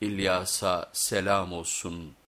İlyas'a selam olsun.''